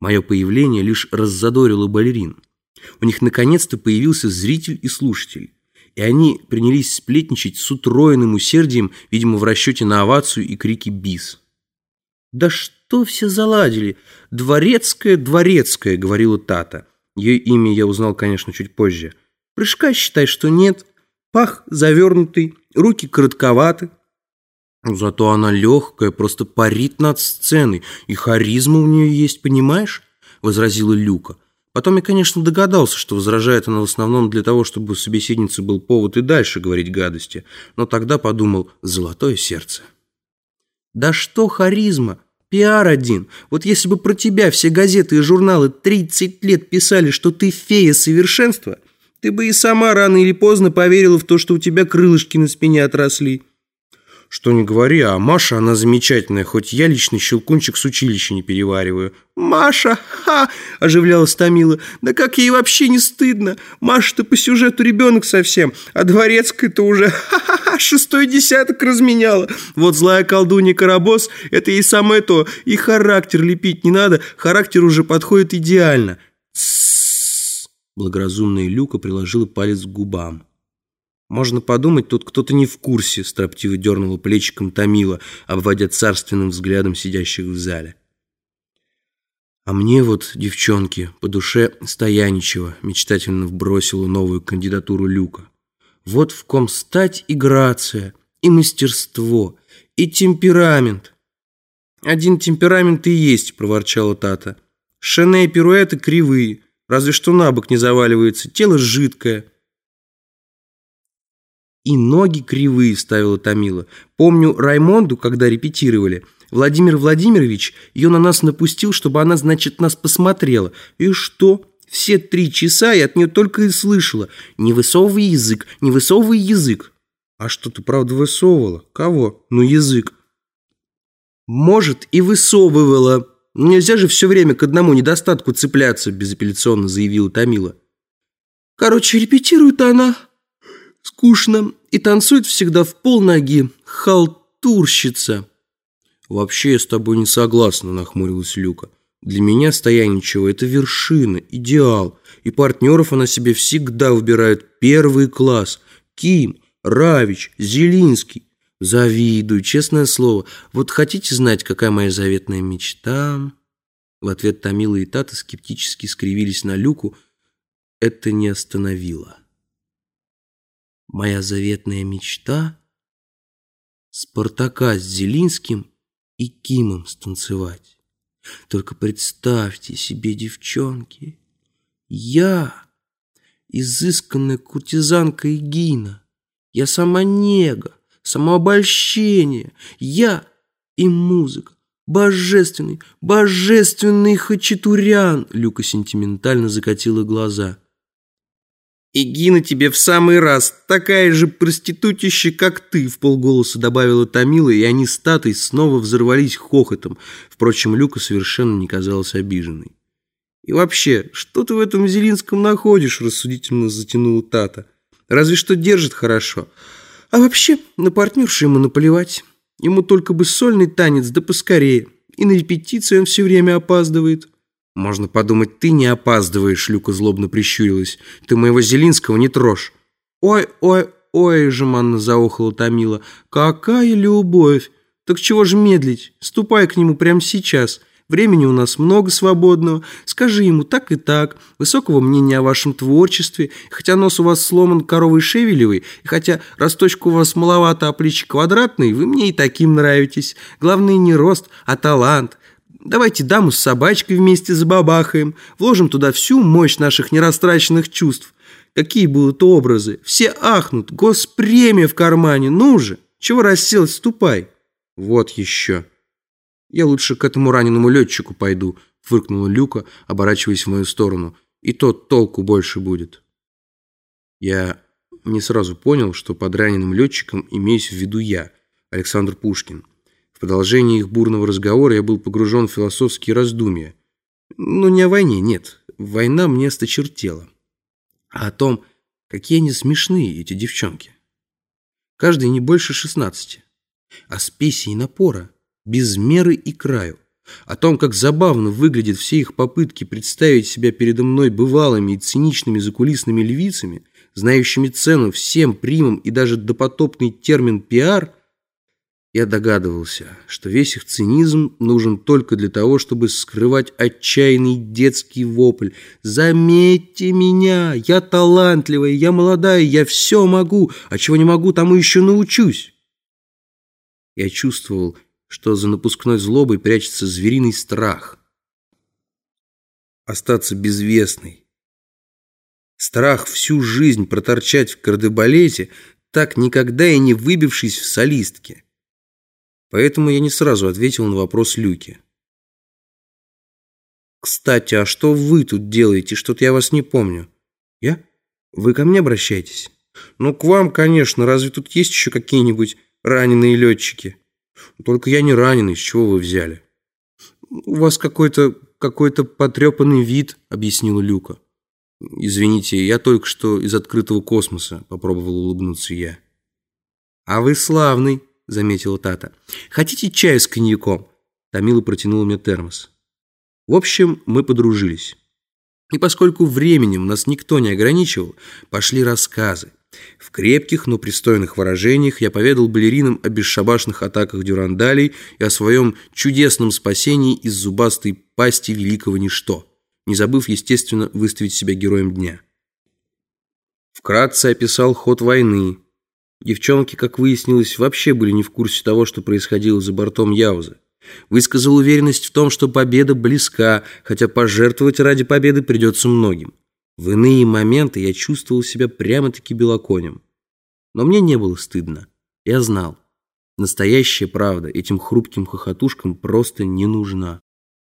Мое появление лишь раззадорило балерин. У них наконец-то появился зритель и слушатель. И они принялись сплетничать с утроенным усердием, видимо, в расчете на овацию и крики «бис». «Да что все заладили? Дворецкая, дворецкая», — говорила Тата. Ее имя я узнал, конечно, чуть позже. «Прыжка считай, что нет. Пах завернутый, руки коротковаты». Зато она легкая, просто парит над сценой, и харизма у нее есть, понимаешь?» — возразила Люка. Потом я, конечно, догадался, что возражает она в основном для того, чтобы у собеседницы был повод и дальше говорить гадости, но тогда подумал «золотое сердце». «Да что харизма? Пиар один. Вот если бы про тебя все газеты и журналы 30 лет писали, что ты фея совершенства, ты бы и сама рано или поздно поверила в то, что у тебя крылышки на спине отросли». Что не говори, а Маша, она замечательная, хоть я личный щелкунчик с училища не перевариваю. «Маша! Ха!» – оживлялась Томила. «Да как ей вообще не стыдно? Маша-то по сюжету ребенок совсем, а Дворецкая-то уже ха-ха-ха, шестой десяток разменяла. Вот злая колдунья Карабос – это ей самое то. И характер лепить не надо, характер уже подходит идеально». Благоразумная Люка приложила палец к губам. «Можно подумать, тут кто-то не в курсе», — строптиво дернула плечиком Томила, обводя царственным взглядом сидящих в зале. «А мне вот, девчонки, по душе стояничего», — мечтательно вбросила новую кандидатуру Люка. «Вот в ком стать и грация, и мастерство, и темперамент». «Один темперамент и есть», — проворчала Тата. «Шене и пируэты кривые, разве что на бок не заваливается, тело жидкое». «И ноги кривые», — ставила Томила. «Помню Раймонду, когда репетировали. Владимир Владимирович ее на нас напустил, чтобы она, значит, нас посмотрела. И что?» Все три часа я от нее только и слышала. Не высовывай язык, не высовывай язык. А что ты правда высовывала? Кого? Ну, язык. Может, и высовывала. Нельзя же все время к одному недостатку цепляться, безапелляционно заявила Томила. Короче, репетирует она. Скучно и танцует всегда в полноги. Халтурщица. Вообще я с тобой не согласна, нахмурилась Люка. Для меня стояничего это вершина, идеал. И партнеров она себе всегда выбирает первый класс. Ким, Равич, Зелинский. Завидую, честное слово. Вот хотите знать, какая моя заветная мечта? В ответ Томила и Тата скептически скривились на Люку. Это не остановило. Моя заветная мечта — Спартака с Зелинским и Кимом станцевать. Только представьте себе, девчонки, я, изысканная куртизанка Эгина, я сама нега, самообольщение, я и музыка, божественный, божественный хачатурян, Люка сентиментально закатила глаза. «И Гина тебе в самый раз, такая же проститутища, как ты», в полголоса добавила Томила, и они с Татой снова взорвались хохотом. Впрочем, Люка совершенно не казалась обиженной. «И вообще, что ты в этом Зелинском находишь?» рассудительно затянула Тата. «Разве что держит хорошо. А вообще, на партнершу ему наплевать. Ему только бы сольный танец, да поскорее. И на репетиции он все время опаздывает». «Можно подумать, ты не опаздываешь», — Люка злобно прищурилась. «Ты моего Зелинского не трожь». «Ой, ой, ой», — жеманно заохала Томила. «Какая любовь! Так чего же медлить? Ступай к нему прямо сейчас. Времени у нас много свободного. Скажи ему так и так. Высокого мнения о вашем творчестве. Хотя нос у вас сломан коровой шевелевой, и хотя росточка у вас маловато, а плечи квадратные, вы мне и таким нравитесь. Главное не рост, а талант. Давайте даму с собачкой вместе забабахаем, вложим туда всю мощь наших нерастраченных чувств. Какие будут образы? Все ахнут, госпремия в кармане, ну же! Чего расселась, ступай!» «Вот еще!» «Я лучше к этому раненому летчику пойду», фыркнула Люка, оборачиваясь в мою сторону. «И тот толку больше будет». Я не сразу понял, что под раненым летчиком имеюсь в виду я, Александр Пушкин. В продолжении их бурного разговора я был погружен в философские раздумья. Но не о войне, нет. Война мне осточертела. А о том, какие они смешные, эти девчонки. Каждый не больше шестнадцати. А спеси и напора, без меры и краю. О том, как забавно выглядят все их попытки представить себя передо мной бывалыми и циничными закулисными львицами, знающими цену всем примам и даже допотопный термин «пиар», я догадывался, что весь их цинизм нужен только для того, чтобы скрывать отчаянный детский вопль. «Заметьте меня! Я талантливая, я молодая, я все могу, а чего не могу, тому еще научусь!» Я чувствовал, что за напускной злобой прячется звериный страх. Остаться безвестной. Страх всю жизнь проторчать в кардебалете, так никогда и не выбившись в солистке. Поэтому я не сразу ответил на вопрос Люки. «Кстати, а что вы тут делаете? Что-то я вас не помню». «Я? Вы ко мне обращаетесь?» «Ну, к вам, конечно. Разве тут есть еще какие-нибудь раненые летчики?» «Только я не раненый. С чего вы взяли?» «У вас какой-то какой-то потрепанный вид», — объяснила Люка. «Извините, я только что из открытого космоса», — попробовал улыбнуться я. «А вы славный», заметила Тата. «Хотите чаю с коньяком?» Тамила протянула мне термос. В общем, мы подружились. И поскольку временем нас никто не ограничивал, пошли рассказы. В крепких, но пристойных выражениях я поведал балеринам о бесшабашных атаках дюрандалей и о своем чудесном спасении из зубастой пасти великого ничто, не забыв, естественно, выставить себя героем дня. Вкратце описал ход войны, Девчонки, как выяснилось, вообще были не в курсе того, что происходило за бортом Яуза. Высказал уверенность в том, что победа близка, хотя пожертвовать ради победы придется многим. В иные моменты я чувствовал себя прямо-таки белоконем. Но мне не было стыдно. Я знал, настоящая правда этим хрупким хохотушкам просто не нужна.